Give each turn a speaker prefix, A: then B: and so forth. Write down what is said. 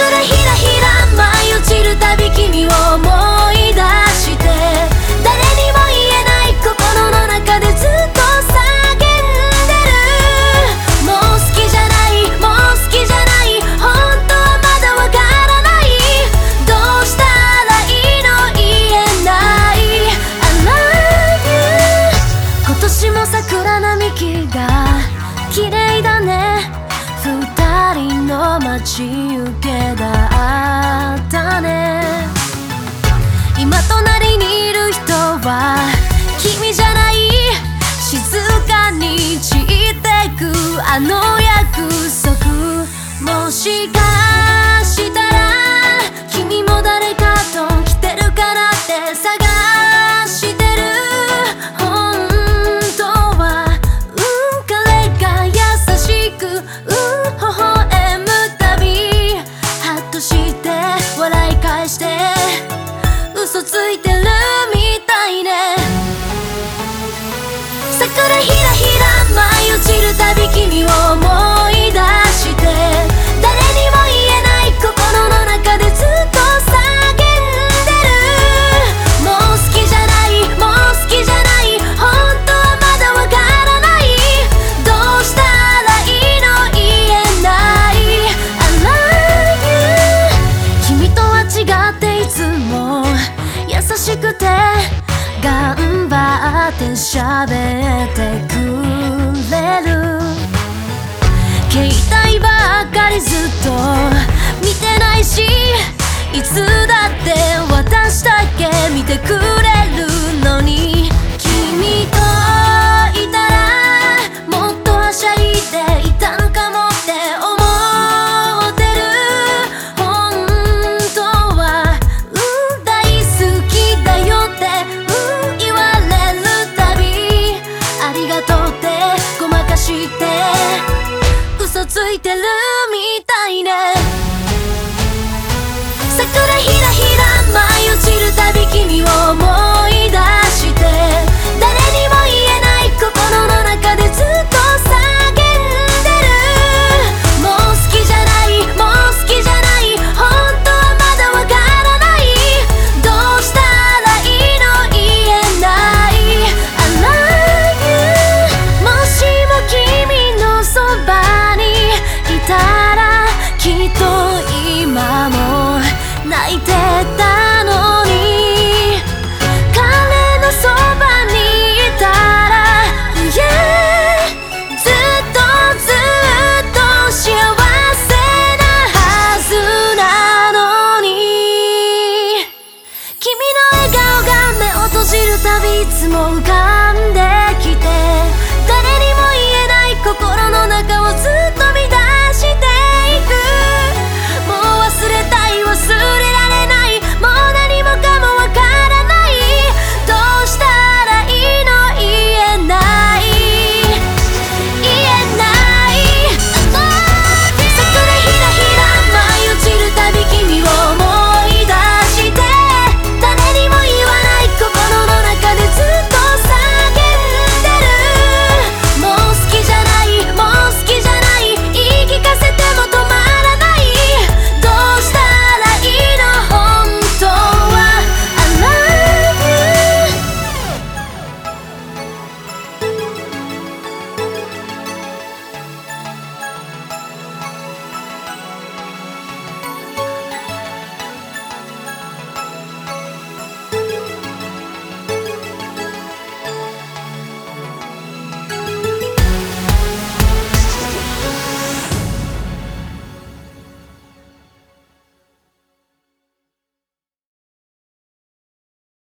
A: からひらひら舞い落ちるたび君を思い出して誰にも言えない心の中でずっと叫んでる。もう好きじゃないもう好きじゃない本当はまだわからない。どうしたらいいの言えない。I love you 今年も桜並木が綺麗だね。二人の待ち受け。あの約束もしかしたら君も誰かと来てるからって探してる本当はうん彼が優しくうん微笑むたびハッとして笑い返して嘘ついてるみたいね桜ひらひら舞い落ちるたび君を思い出して誰にも言えない心の中でずっと叫んでるもう好きじゃない。もう好きじゃない。本当はまだわからない。どうしたらいいの？言えない。I love you 君とは違っていつも優しくて頑張って喋ってくかりずっと見てないしいつだって私だけ見てくれいてるみたいね。